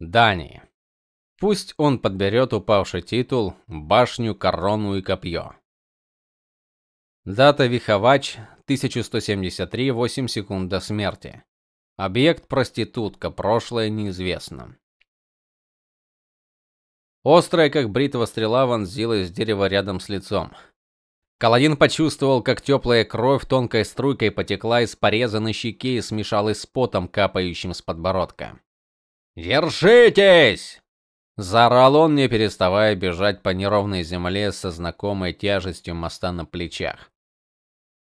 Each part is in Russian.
Дани. Пусть он подберет упавший титул, башню, корону и копье. Дата Виховач 1173 8 секунд до смерти. Объект проститутка, прошлое неизвестно. Острая, как бритва стрела, вонзилась в дерево рядом с лицом. Каладин почувствовал, как теплая кровь тонкой струйкой потекла из пореза на щеке и смешалась с потом, капающим с подбородка. "Держитесь!" заорал он, не переставая бежать по неровной земле со знакомой тяжестью моста на плечах.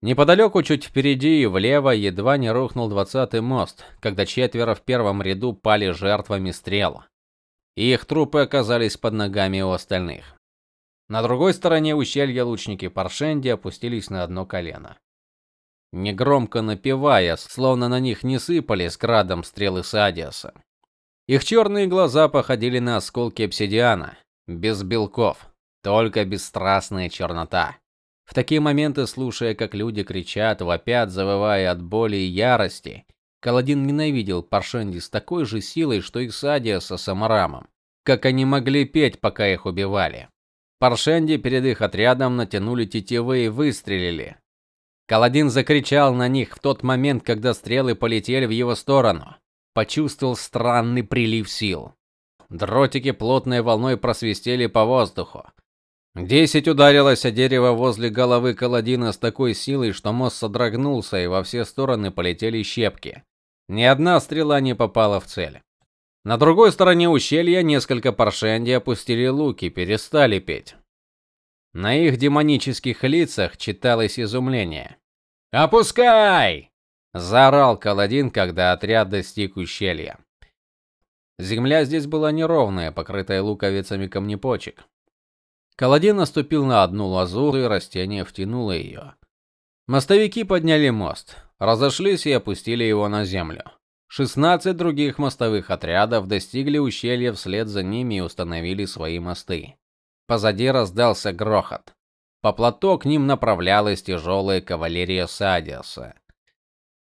Неподалеку, чуть впереди и влево, едва не рухнул двадцатый мост, когда четверо в первом ряду пали жертвами стрел. И их трупы оказались под ногами у остальных. На другой стороне ущелья лучники Паршенди опустились на одно колено. Негромко напевая, словно на них не сыпались градом стрелы Садиаса. Их черные глаза походили на осколки обсидиана, без белков, только бесстрастная чернота. В такие моменты, слушая, как люди кричат, вопят, завывая от боли и ярости, Каладин ненавидел Паршенди с такой же силой, что и Садия со Самарамом. Как они могли петь, пока их убивали? Паршенди перед их отрядом натянули тетивы и выстрелили. Каладин закричал на них в тот момент, когда стрелы полетели в его сторону. Почувствовал странный прилив сил. Дротики плотной волной просвистели по воздуху. Десять ударилось о дерево возле головы Каладина с такой силой, что мост содрогнулся и во все стороны полетели щепки. Ни одна стрела не попала в цель. На другой стороне ущелья несколько паршенди опустили луки, перестали петь. На их демонических лицах читалось изумление. "Опускай!" Заорал Каладин, когда отряд достиг ущелья. Земля здесь была неровная, покрытая луковицами камнепочек. Каладин наступил на одну лозу, и растение втянуло ее. Мостовики подняли мост, разошлись и опустили его на землю. Шестнадцать других мостовых отрядов достигли ущелья вслед за ними и установили свои мосты. Позади раздался грохот. По плато к ним направлялась тяжелая кавалерия Садиаса.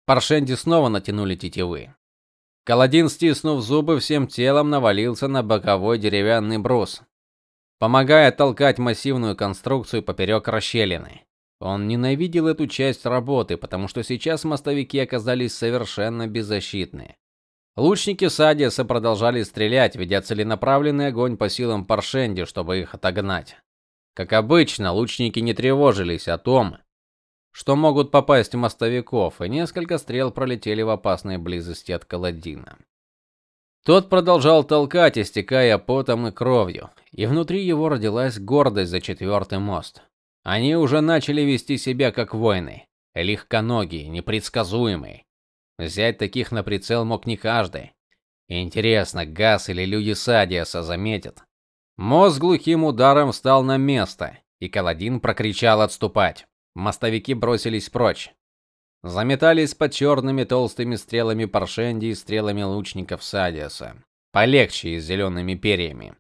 Паршенди снова натянули тетивы. Каладин, стиснув зубы, всем телом навалился на боковой деревянный брус, помогая толкать массивную конструкцию поперек расщелины. Он ненавидел эту часть работы, потому что сейчас мостовики оказались совершенно беззащитны. Лучники Садиса продолжали стрелять, ведя целенаправленный огонь по силам Паршенди, чтобы их отогнать. Как обычно, лучники не тревожились о том, что могут попасть в мостовиков, и несколько стрел пролетели в опасной близости от Каладина. Тот продолжал толкать, истекая потом и кровью, и внутри его родилась гордость за четвертый мост. Они уже начали вести себя как воины, легконогие, непредсказуемые. Взять таких на прицел мог не каждый. Интересно, Газ или люди Садиаса заметят. Мост глухим ударом встал на место, и Каладин прокричал отступать. Мостовики бросились прочь заметались под черными толстыми стрелами паршенди и стрелами лучников Садиаса, полегче и с зелеными перьями.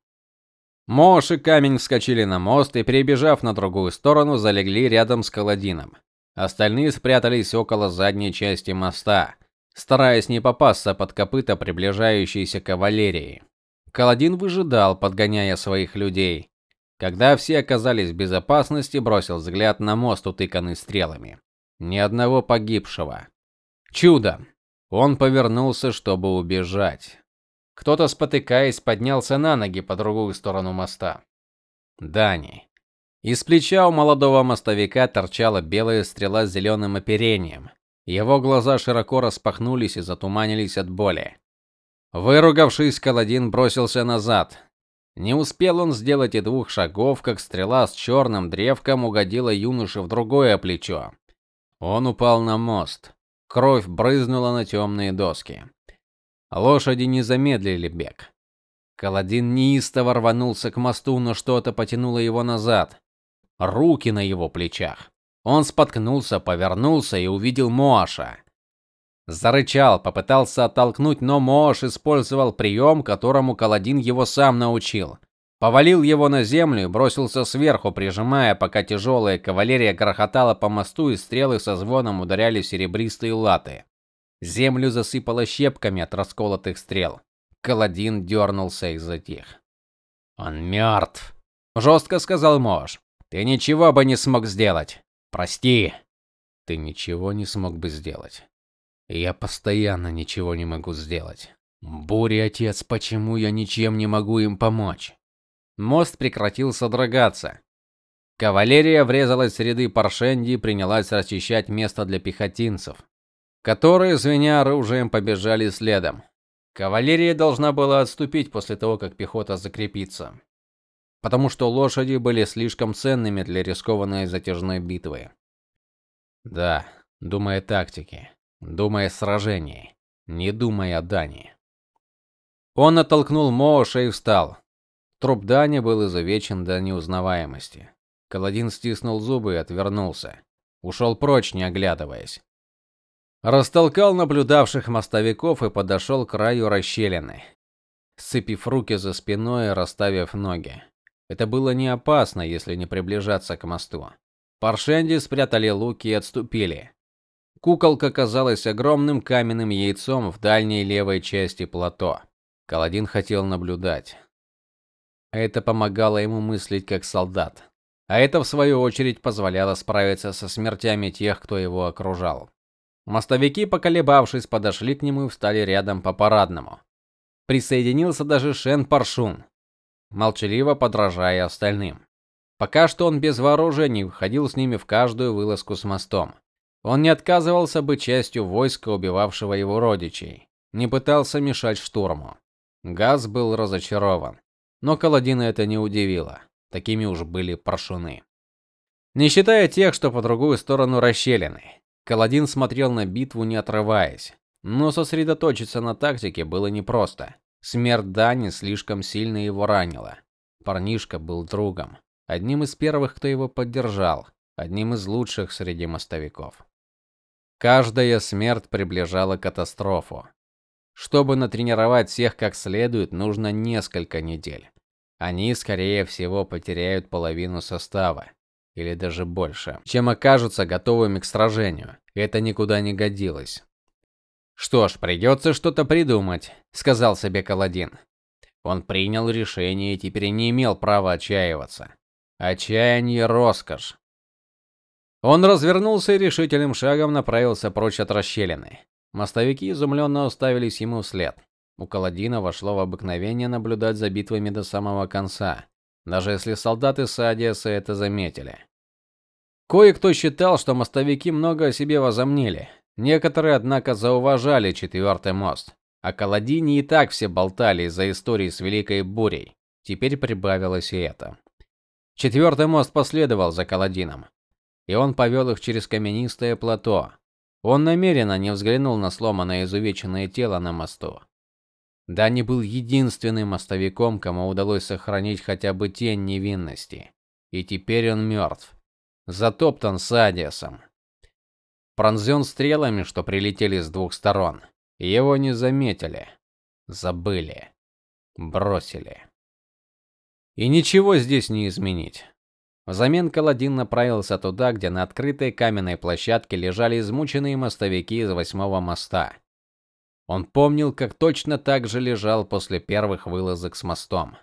Мош и камень вскочили на мост и, перебежав на другую сторону, залегли рядом с Каладином. Остальные спрятались около задней части моста, стараясь не попасться под копыта приближающейся кавалерии. Каладин выжидал, подгоняя своих людей. Когда все оказались в безопасности, бросил взгляд на мост, утыканный стрелами. Ни одного погибшего. Чудо. Он повернулся, чтобы убежать. Кто-то, спотыкаясь, поднялся на ноги по другую сторону моста. Дани. Из плеча у молодого мостовика торчала белая стрела с зеленым оперением. Его глаза широко распахнулись и затуманились от боли. Выругавшись, Каладин бросился назад. Не успел он сделать и двух шагов, как стрела с черным древком угодила юноше в другое плечо. Он упал на мост. Кровь брызнула на темные доски. Лошади не замедлили бег. Каладин неистово рванулся к мосту, но что-то потянуло его назад. Руки на его плечах. Он споткнулся, повернулся и увидел Моаша. Зарычал, попытался оттолкнуть, но Моаш использовал прием, которому Каладин его сам научил. Повалил его на землю и бросился сверху, прижимая, пока тяжелая кавалерия грохотала по мосту и стрелы со звоном ударяли серебристые латы. Землю засыпало щепками от расколотых стрел. Каладин дернулся и затих. Он мертв», — жестко сказал Мож. Ты ничего бы не смог сделать. Прости. Ты ничего не смог бы сделать. Я постоянно ничего не могу сделать. Буря, отец, почему я ничем не могу им помочь? Мост прекратил содрогаться. Кавалерия врезалась в ряды паршенди и принялась расчищать место для пехотинцев, которые, звеня оружием, побежали следом. Кавалерия должна была отступить после того, как пехота закрепится, потому что лошади были слишком ценными для рискованной затяжной битвы. Да, думая о тактике, думая о сражении, не думая о Дани. Он оттолкнул Моуша и встал. Труп Дани был изувечен до неузнаваемости. Каладин стиснул зубы и отвернулся. Ушел прочь, не оглядываясь. Растолкал наблюдавших мостовиков и подошел к краю расщелины, сцепив руки за спиной и расставив ноги. Это было не опасно, если не приближаться к мосту. Паршенди спрятали луки и отступили. Куколка казалась огромным каменным яйцом в дальней левой части плато. Каладин хотел наблюдать. Это помогало ему мыслить как солдат. А это в свою очередь позволяло справиться со смертями тех, кто его окружал. Мостовики, поколебавшись, подошли к нему и встали рядом по парадному. Присоединился даже Шен Паршун, молчаливо подражая остальным. Пока что он без вооружений ходил с ними в каждую вылазку с мостом. Он не отказывался быть частью войска, убивавшего его родичей, не пытался мешать штурму. Газ был разочарован, но Каладина это не удивило. Такими уж были паршуны. Не считая тех, что по другую сторону расщелины. Каладин смотрел на битву, не отрываясь, но сосредоточиться на тактике было непросто. Смерть Дани слишком сильно его ранила. Парнишка был другом, одним из первых, кто его поддержал, одним из лучших среди мостовиков. Каждая смерть приближала катастрофу. Чтобы натренировать всех как следует, нужно несколько недель. Они, скорее всего, потеряют половину состава или даже больше, чем окажутся готовыми к сражению. Это никуда не годилось. Что ж, придется что-то придумать, сказал себе Каладин. Он принял решение и теперь не имел права отчаиваться. Отчаяние роскошь. Он развернулся и решительным шагом направился прочь от расщелины. Мостовики изумленно уставились ему вслед. У Каладина вошло в обыкновение наблюдать за битвами до самого конца, даже если солдаты Саадиаса это заметили. Кое-кто считал, что мостовики много о себе возомнили. Некоторые, однако, зауважали четвертый мост. А Каладине и так все болтали из-за истории с Великой Бурей. Теперь прибавилось и это. Четвертый мост последовал за Каладином, и он повел их через каменистое плато. Он намеренно не взглянул на сломанное изувеченное тело на мосту. Дани был единственным мостовиком, кому удалось сохранить хотя бы тень невинности. И теперь он мертв затоптан Садиасом. Пронзен стрелами, что прилетели с двух сторон. Его не заметили, забыли, бросили. И ничего здесь не изменить. Взамен Каладин направился туда, где на открытой каменной площадке лежали измученные мостовики из восьмого моста. Он помнил, как точно так же лежал после первых вылазок с мостом.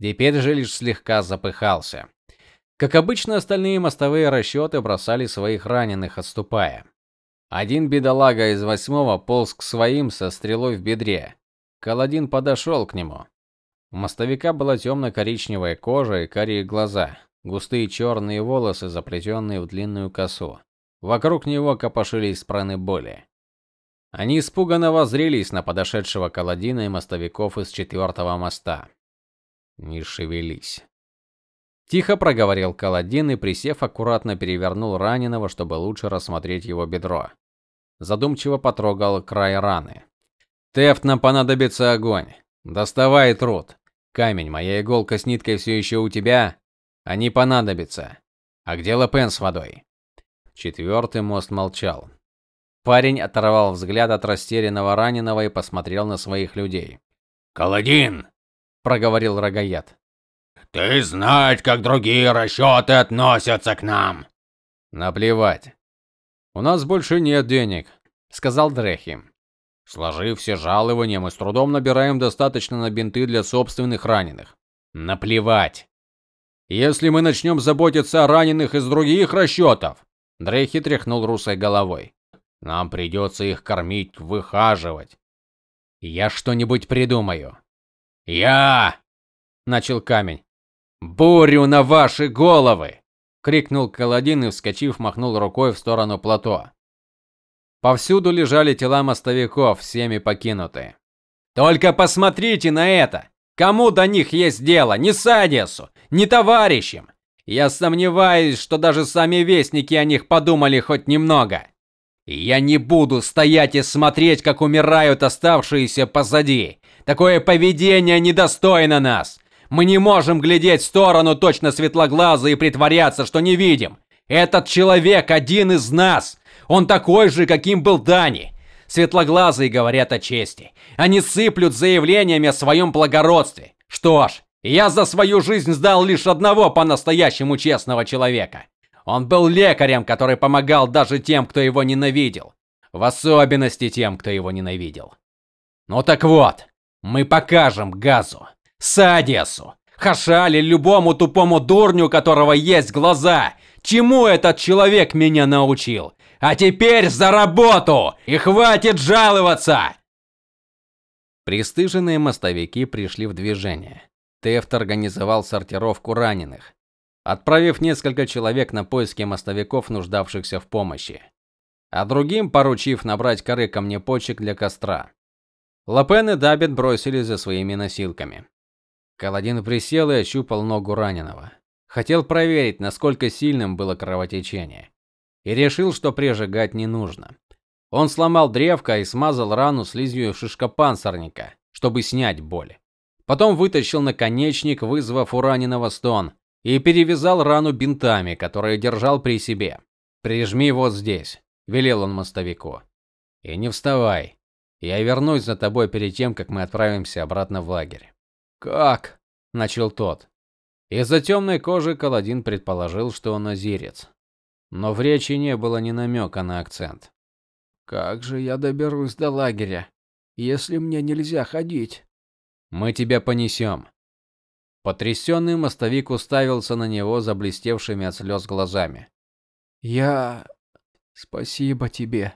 Теперь же лишь слегка запыхался. Как обычно, остальные мостовые расчеты бросали своих раненых, отступая. Один бедолага из восьмого полз к своим со стрелой в бедре. Каладин подошел к нему. У мостовика была темно коричневая кожа и карие глаза, густые черные волосы, заплетенные в длинную косу. Вокруг него копошились праны боли. Они испуганно воззрелись на подошедшего Каладина и мостовиков из четвертого моста. Не шевелись. Тихо проговорил Каладин и, присев, аккуратно перевернул раненого, чтобы лучше рассмотреть его бедро. Задумчиво потрогал край раны. Тефт, нам понадобится огонь. Доставай труд. Камень, моя иголка с ниткой все еще у тебя? Они понадобятся. А где Лапен с водой? Четвертый мост молчал. Парень оторвал взгляд от растерянного раненого и посмотрел на своих людей. "Каладин", проговорил Рогаят. Ты знать, как другие расчеты относятся к нам. Наплевать. У нас больше нет денег, сказал Дрехи. Сложив все жалования, мы с трудом набираем достаточно на бинты для собственных раненых. Наплевать. Если мы начнем заботиться о раненых из других расчетов, Дрейхи тряхнул русой головой. Нам придется их кормить, выхаживать. Я что-нибудь придумаю. Я начал камень. Бурю на ваши головы, крикнул Каладин и вскочив махнул рукой в сторону плато. Повсюду лежали тела мостовиков, всеми покинутые. Только посмотрите на это. Кому до них есть дело? Ни Садиасу, ни товарищам. Я сомневаюсь, что даже сами вестники о них подумали хоть немного. Я не буду стоять и смотреть, как умирают оставшиеся позади. Такое поведение недостойно нас. Мы не можем глядеть в сторону точно светлоглазые и притворяться, что не видим. Этот человек один из нас. Он такой же, каким был Дани. Светлоглазые говорят о чести. Они сыплют заявлениями о своем благородстве. Что ж, я за свою жизнь сдал лишь одного по-настоящему честного человека. Он был лекарем, который помогал даже тем, кто его ненавидел. В особенности тем, кто его ненавидел. Ну так вот, мы покажем Газу, Садиасу, Хашали любому тупому дурню, у которого есть глаза, чему этот человек меня научил. А теперь за работу! И хватит жаловаться!» Престыженные мостовики пришли в движение. Тефт организовал сортировку раненых, отправив несколько человек на поиски мостовиков, нуждавшихся в помощи, а другим поручив набрать коры камнепочек для костра. Лапен и Дабит бросились за своими носилками. Каладин присел и ощупал ногу раненого. Хотел проверить, насколько сильным было кровотечение и решил, что прижигать не нужно. Он сломал древко и смазал рану слизью шишкопанцирника, чтобы снять боль. Потом вытащил наконечник, вызвав у раненого стон, и перевязал рану бинтами, которые держал при себе. "Прижми вот здесь", велел он мостовику. "И не вставай. Я вернусь за тобой перед тем, как мы отправимся обратно в лагерь". "Как?" начал тот. Из-за темной кожи Каладин предположил, что он азирец но в речи не было ни намека на акцент. Как же я доберусь до лагеря, если мне нельзя ходить? Мы тебя понесем». Потрясенный мостовик уставился на него заблестевшими от слез глазами. Я спасибо тебе.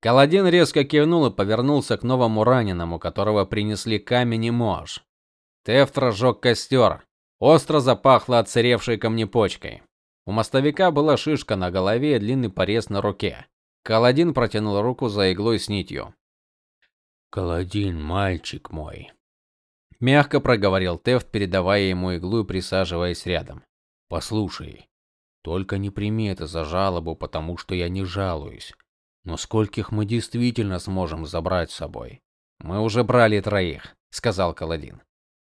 Каладин резко кивнул и повернулся к новому раненому, которого принесли камень и мож. Тефт разжег костер. Остро запахло отсыревшей камнепочкой. У мостовика была шишка на голове и длинный порез на руке. Каладин протянул руку за иглой с нитью. "Каладин, мальчик мой", мягко проговорил Тефт, передавая ему иглу и присаживаясь рядом. "Послушай, только не прими это за жалобу, потому что я не жалуюсь. Но скольких мы действительно сможем забрать с собой? Мы уже брали троих, сказал Каладин,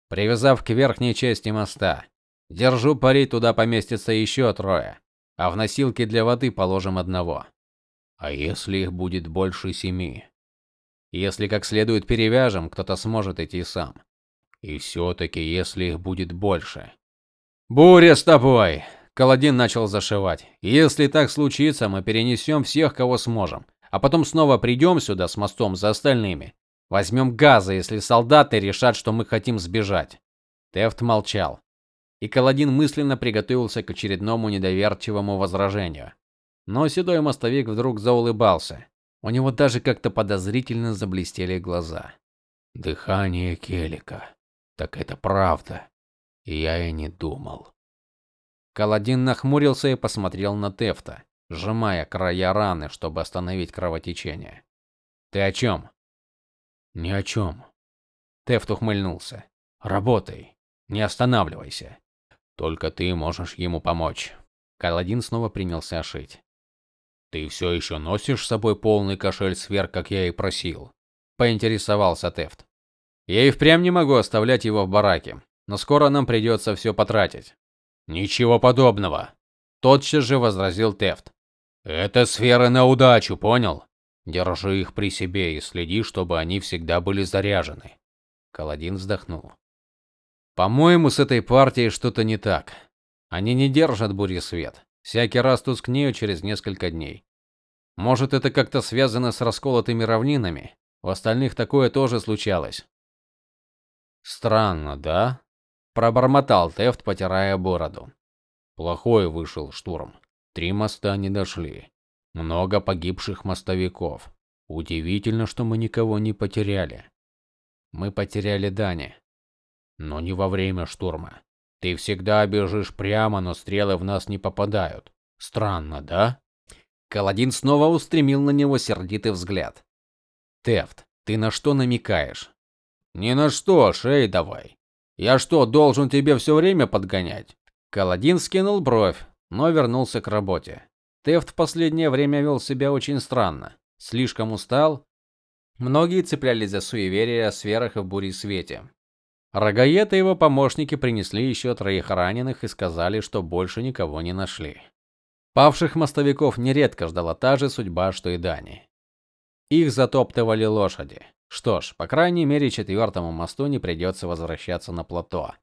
привязав к верхней части моста. Держу пари, туда поместится еще трое, а в носилки для воды положим одного. А если их будет больше семи? Если как следует перевяжем, кто-то сможет идти сам. И все-таки, если их будет больше. Буря с тобой. Каладин начал зашивать. Если так случится, мы перенесем всех, кого сможем, а потом снова придем сюда с мостом за остальными. Возьмем газа, если солдаты решат, что мы хотим сбежать. Тефт молчал и Каладин мысленно приготовился к очередному недоверчивому возражению. Но седой мостовик вдруг заулыбался. У него даже как-то подозрительно заблестели глаза. Дыхание Келика. Так это правда. Я и не думал. Каладин нахмурился и посмотрел на Тефта, сжимая края раны, чтобы остановить кровотечение. Ты о чем?» Ни о чем». Тефт ухмыльнулся. Работай, не останавливайся. Только ты можешь ему помочь. Каладин снова принялся шить. Ты все еще носишь с собой полный кошель сверх, как я и просил? поинтересовался Тефт. Я и впрямь не могу оставлять его в бараке, но скоро нам придется все потратить. Ничего подобного, тотчас же возразил Тефт. Это сферы на удачу, понял? Держи их при себе и следи, чтобы они всегда были заряжены. Каладин вздохнул. По-моему, с этой партией что-то не так. Они не держат бури свет. Всякий раз тускнеют через несколько дней. Может, это как-то связано с расколотыми равнинами? У остальных такое тоже случалось. Странно, да? пробормотал Тефт, потирая бороду. Плохой вышел штурм. Три моста не дошли. Много погибших мостовиков. Удивительно, что мы никого не потеряли. Мы потеряли Дани, но не во время штурма. Ты всегда бежишь прямо, но стрелы в нас не попадают. Странно, да? Каладин снова устремил на него сердитый взгляд. Тефт, ты на что намекаешь? Ни на что, шей давай. Я что, должен тебе все время подгонять? Каладин скинул бровь, но вернулся к работе. Тефт в последнее время вел себя очень странно. Слишком устал. Многие цеплялись за суеверия о сферах и буре свете. Рогаед и его помощники принесли еще троих раненых и сказали, что больше никого не нашли. Павших мостовиков нередко ждала та же судьба, что и Дани. Их затоптывали лошади. Что ж, по крайней мере, четвертому мосту не придется возвращаться на плато.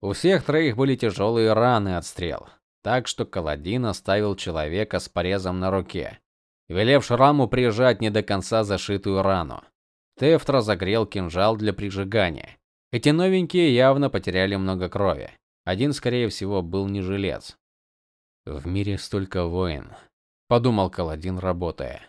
У всех троих были тяжелые раны от стрел, так что Каладин оставил человека с порезом на руке, велев Шраму прижать не до конца зашитую рану. Тефт разогрел кинжал для прижигания. Эти новенькие явно потеряли много крови. Один, скорее всего, был не жилец. В мире столько войн, подумал Каладин, работая.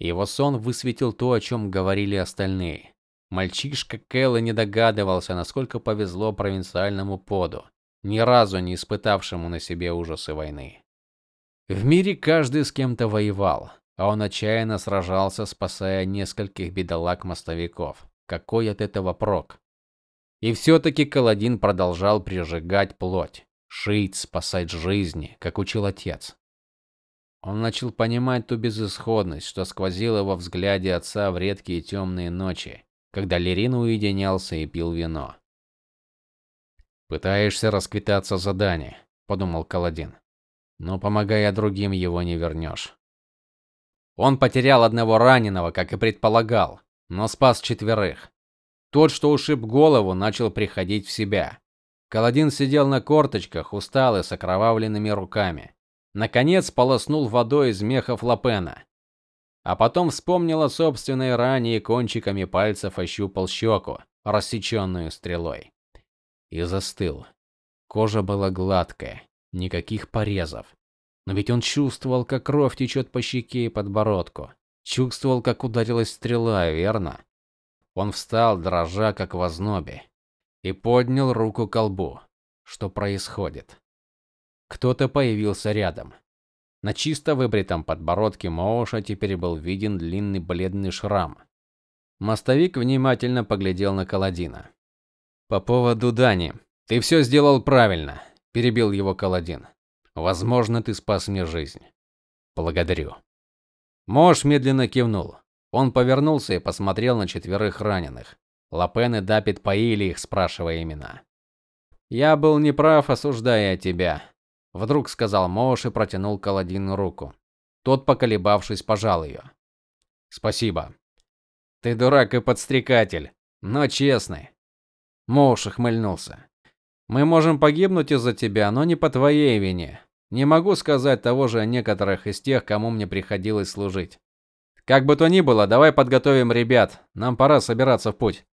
Его сон высветил то, о чем говорили остальные. Мальчишка Кэлла не догадывался, насколько повезло провинциальному поду, ни разу не испытавшему на себе ужасы войны. В мире каждый с кем-то воевал, а он отчаянно сражался, спасая нескольких бедолаг-мостовиков. Какой от этого прок? И все-таки Каладин продолжал прижигать плоть, шить, спасать жизни, как учил отец. Он начал понимать ту безысходность, что сквозила во взгляде отца в редкие темные ночи, когда Лерин уединялся и пил вино. Пытаешься расквитаться за Дани, подумал Каладин. Но помогая другим, его не вернешь. Он потерял одного раненого, как и предполагал, но спас четверых. Тот, что ушиб голову, начал приходить в себя. Каладин сидел на корточках, усталый, с окровавленными руками. Наконец полоснул водой из мехов Лапена. А потом вспомнил о собственной ране и кончиками пальцев ощупал щеку, рассеченную стрелой. И застыл. Кожа была гладкая, никаких порезов. Но ведь он чувствовал, как кровь течет по щеке и подбородку. Чувствовал, как ударилась стрела, верно? Он встал, дрожа как в ознобе, и поднял руку к колбу. Что происходит? Кто-то появился рядом. На чисто выбритом подбородке Моуша теперь был виден длинный бледный шрам. Мостовик внимательно поглядел на Каладина. По поводу Дани. Ты все сделал правильно, перебил его Каладин. Возможно, ты спас мне жизнь. Благодарю. Мош медленно кивнул. Он повернулся и посмотрел на четверых раненых. Лапен и Дапит поили их, спрашивая имена. Я был неправ, осуждая тебя, Вдруг сказал Мош и протянул Каладину руку. Тот, поколебавшись, пожал ее. Спасибо. Ты дурак и подстрекатель, но честный. Мош ухмыльнулся. Мы можем погибнуть из-за тебя, но не по твоей вине. Не могу сказать того же о некоторых из тех, кому мне приходилось служить. Как бы то ни было, давай подготовим ребят. Нам пора собираться в путь.